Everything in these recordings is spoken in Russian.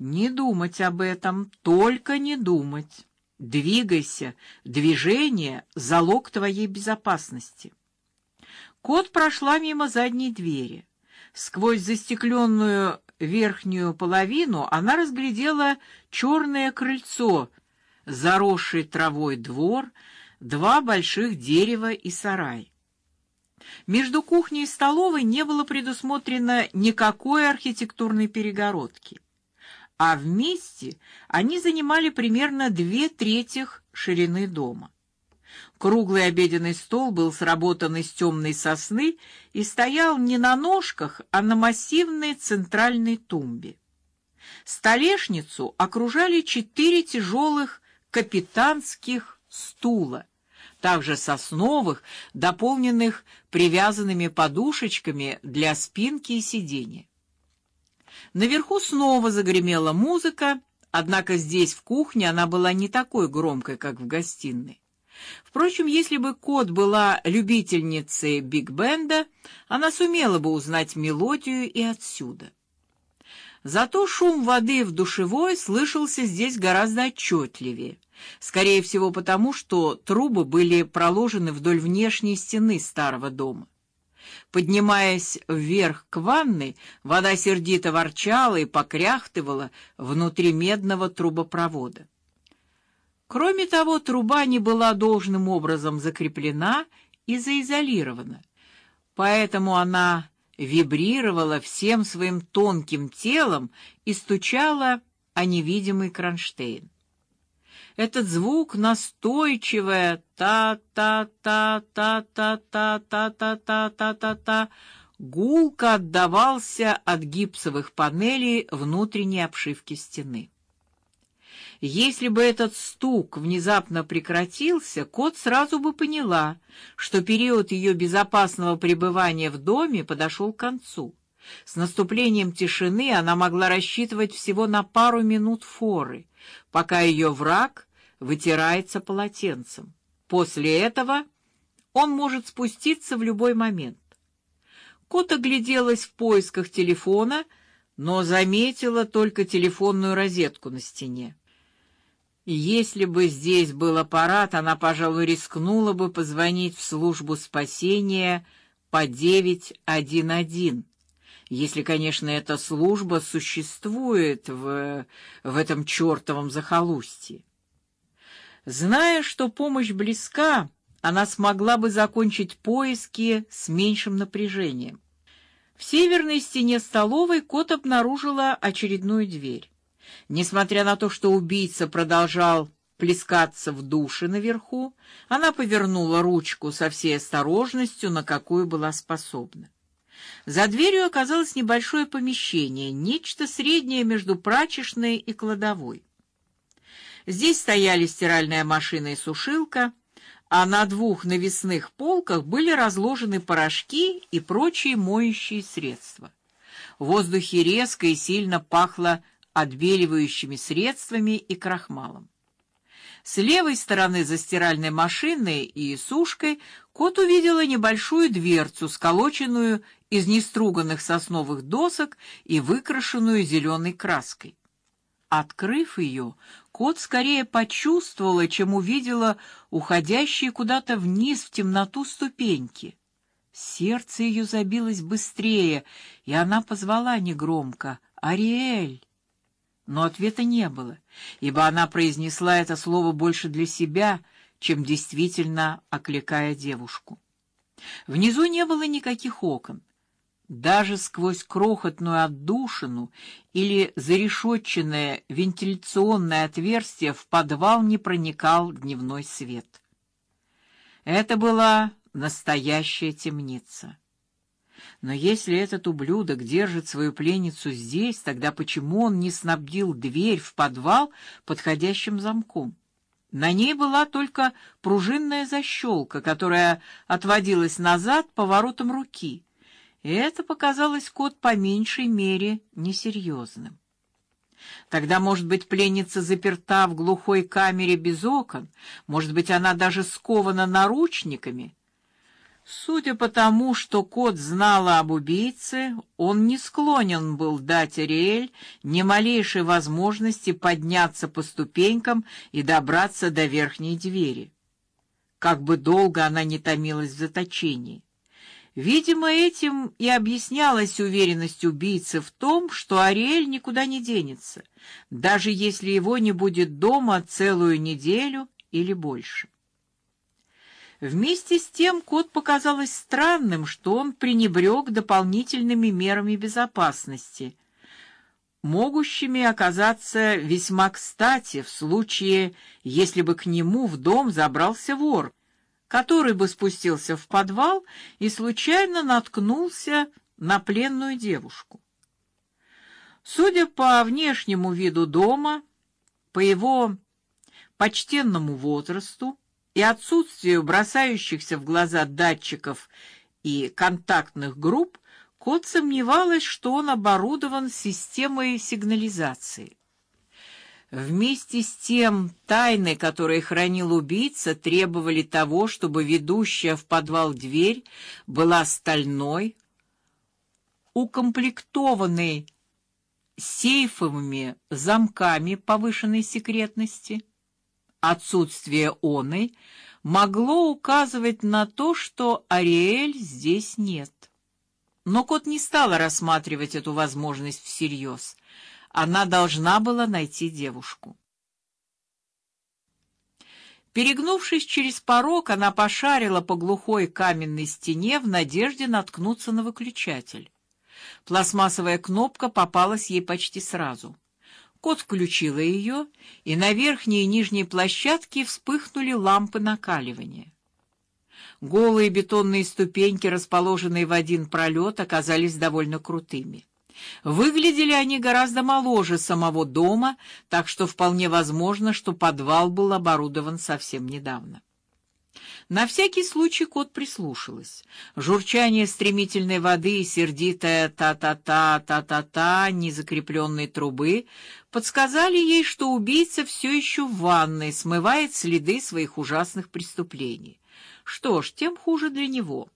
Не думать об этом, только не думать. Двигайся, движение залог твоей безопасности. Кот прошла мимо задней двери. Сквозь застекленную верхнюю половину она разглядела черное крыльцо, заросший травой двор, два больших дерева и сарай. Между кухней и столовой не было предусмотрено никакой архитектурной перегородки, а вместе они занимали примерно две трети ширины дома. Круглый обеденный стол был сработан из темной сосны и стоял не на ножках, а на массивной центральной тумбе. Столешницу окружали четыре тяжелых капитанских стула, также сосновых, дополненных привязанными подушечками для спинки и сидения. Наверху снова загремела музыка, однако здесь в кухне она была не такой громкой, как в гостиной. Впрочем, если бы Кот была любительницей биг-бенда, она сумела бы узнать мелодию и отсюда. Зато шум воды в душевой слышался здесь гораздо отчетливее. Скорее всего, потому что трубы были проложены вдоль внешней стены старого дома. Поднимаясь вверх к ванной, вода сердито ворчала и покряхтывала внутри медного трубопровода. Кроме того, труба не была должным образом закреплена и заизолирована, поэтому она вибрировала всем своим тонким телом и стучала о невидимый кронштейн. Этот звук настойчивое та-та-та-та-та-та-та-та-та-та гулко отдавался от гипсовых панелей внутренней обшивки стены. Если бы этот стук внезапно прекратился, кот сразу бы поняла, что период ее безопасного пребывания в доме подошел к концу. С наступлением тишины она могла рассчитывать всего на пару минут форы, пока ее враг вытирается полотенцем. После этого он может спуститься в любой момент. Кот огляделась в поисках телефона, но заметила только телефонную розетку на стене. Если бы здесь был аппарат, она, пожалуй, рискнула бы позвонить в службу спасения по 911. Если, конечно, эта служба существует в в этом чертовом захолустье. Зная, что помощь близка, она смогла бы закончить поиски с меньшим напряжением. В северной стене столовой кот обнаружила очередную дверь. Несмотря на то, что убийца продолжал плескаться в душе наверху, она повернула ручку со всей осторожностью, на какую была способна. За дверью оказалось небольшое помещение, нечто среднее между прачечной и кладовой. Здесь стояли стиральная машина и сушилка, а на двух навесных полках были разложены порошки и прочие моющие средства. В воздухе резко и сильно пахло отбеливающими средствами и крахмалом. С левой стороны за стиральной машиной и сушкой кот увидела небольшую дверцу, сколоченную из неструганных сосновых досок и выкрашенную зеленой краской. Открыв ее, кот скорее почувствовала, чем увидела уходящие куда-то вниз в темноту ступеньки. Сердце ее забилось быстрее, и она позвала негромко: "Ариэль!" но ответа не было, ибо она произнесла это слово больше для себя, чем действительно окликая девушку. Внизу не было никаких окон. Даже сквозь крохотную отдушину или зарешетченное вентиляционное отверстие в подвал не проникал дневной свет. Это была настоящая темница. Но если этот ублюдок держит свою пленницу здесь, тогда почему он не снабдил дверь в подвал подходящим замком? На ней была только пружинная защелка, которая отводилась назад поворотом руки. И это показалось кот по меньшей мере несерьезным. Тогда, может быть, пленница заперта в глухой камере без окон, может быть, она даже скована наручниками. Судя по тому, что кот знала об убийце, он не склонен был дать Ариэль ни малейшей возможности подняться по ступенькам и добраться до верхней двери. Как бы долго она ни томилась в заточении. Видимо, этим и объяснялась уверенность убийцы в том, что Ариэль никуда не денется, даже если его не будет дома целую неделю или больше. Вместе с тем кот показалось странным, что он пренебрег дополнительными мерами безопасности, могущими оказаться весьма кстати в случае, если бы к нему в дом забрался вор, который бы спустился в подвал и случайно наткнулся на пленную девушку. Судя по внешнему виду дома, по его почтенному возрасту, и отсутствию бросающихся в глаза датчиков и контактных групп, кот сомневалась, что он оборудован системой сигнализации. Вместе с тем, тайны, которые хранил убийца, требовали того, чтобы ведущая в подвал дверь была стальной, укомплектованной сейфовыми замками повышенной секретности Отсутствие оной могло указывать на то, что Ариэль здесь нет. Но кот не стала рассматривать эту возможность всерьез. Она должна была найти девушку. Перегнувшись через порог, она пошарила по глухой каменной стене в надежде наткнуться на выключатель. Пластмассовая кнопка попалась ей почти сразу. Кот включила ее, и на верхней и нижней площадке вспыхнули лампы накаливания. Голые бетонные ступеньки, расположенные в один пролет, оказались довольно крутыми. Выглядели они гораздо моложе самого дома, так что вполне возможно, что подвал был оборудован совсем недавно. На всякий случай кот прислушалась. Журчание стремительной воды и сердитая та-та-та, та-та-та незакрепленной трубы подсказали ей, что убийца все еще в ванной смывает следы своих ужасных преступлений. Что ж, тем хуже для него.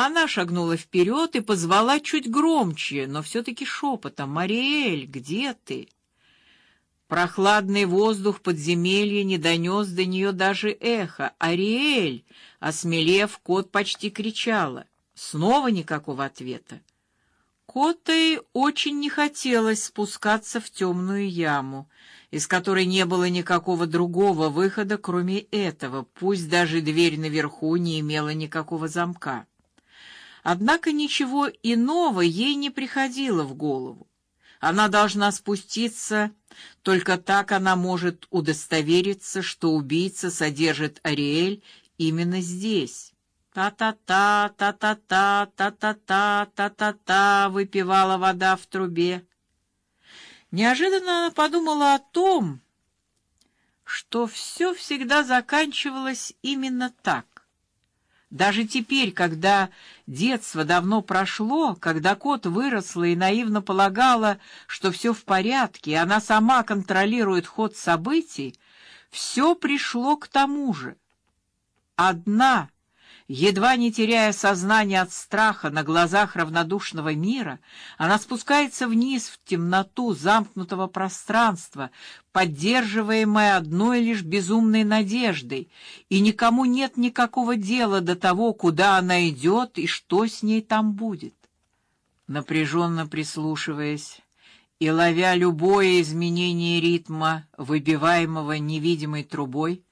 Она шагнула вперед и позвала чуть громче, но все-таки шепотом: "Мариэль, где ты?" Прохладный воздух подземелья не донес до нее даже эхо. «Ариэль!» Осмелев, кот почти кричала. Снова никакого ответа. Котой очень не хотелось спускаться в темную яму, из которой не было никакого другого выхода, кроме этого, пусть даже дверь наверху не имела никакого замка. Однако ничего иного ей не приходило в голову. Она должна спуститься, только так она может удостовериться, что убийца содержит Ариэль именно здесь. Та-та-та, та-та-та, та-та-та, та-та-та, выпивала вода в трубе. Неожиданно она подумала о том, что все всегда заканчивалось именно так. Даже теперь, когда детство давно прошло, когда кот выросла и наивно полагала, что все в порядке, и она сама контролирует ход событий, все пришло к тому же. Одна Едва не теряя сознание от страха на глазах равнодушного мира, она спускается вниз в темноту замкнутого пространства, поддерживаемая одной лишь безумной надеждой, и никому нет никакого дела до того, куда она идет и что с ней там будет. Напряженно прислушиваясь и ловя любое изменение ритма, выбиваемого невидимой трубой,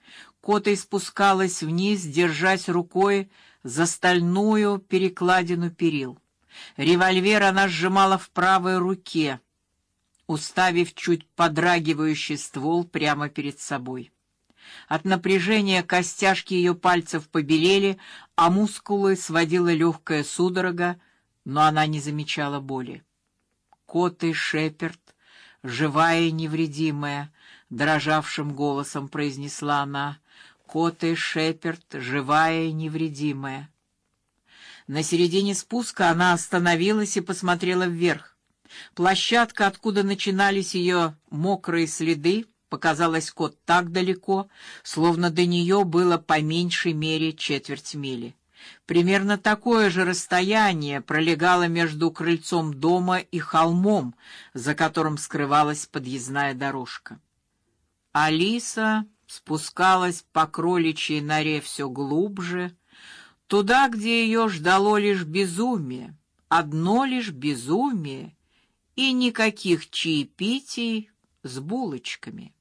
Кота спускалась вниз, держась рукой за стальную перекладину перил. Револьвер она сжимала в правой руке, уставив чуть подрагивающий ствол прямо перед собой. От напряжения костяшки ее пальцев побелели, а мускулы сводила легкая судорога, но она не замечала боли. Кот и Шеперд, живая и невредимая, дрожавшим голосом произнесла она: Кот и Шеперд, живая и невредимая. На середине спуска она остановилась и посмотрела вверх. Площадка, откуда начинались ее мокрые следы, показалась кот так далеко, словно до нее было по меньшей мере четверть мили. Примерно такое же расстояние пролегало между крыльцом дома и холмом, за которым скрывалась подъездная дорожка. Алиса спускалась по кроличьей норе все глубже, туда, где ее ждало лишь безумие, одно лишь безумие и никаких чаепитий с булочками.